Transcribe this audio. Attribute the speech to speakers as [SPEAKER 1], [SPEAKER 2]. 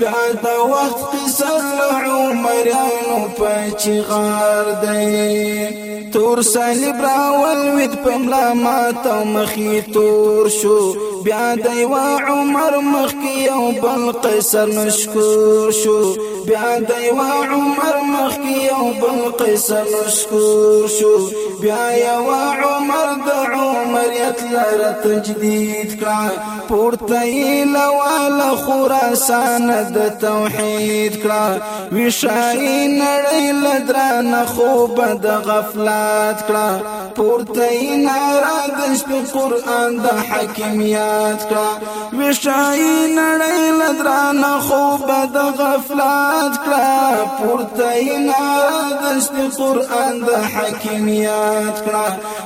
[SPEAKER 1] دا د وخت قصر عمرانو په چغار دی تور صلیب راول وید په ملا مات او مخی تور شو بیا دی وا عمر مخ کی او بل قیصر مشکور شو بیا دی وا عمر مخ کی او بل قیصر مشکور شو بیا یو عمر د عمر یت لره تجدید کړه پورته لوال خراسان د توحید کړه وشای نړۍ لدران خوب د غفلات کړه پورته نارا د قرآن د حکمیت کړه وشای نړۍ لدران خوب د غفلات کړه پورته نارا د قرآن د حکمیت کړه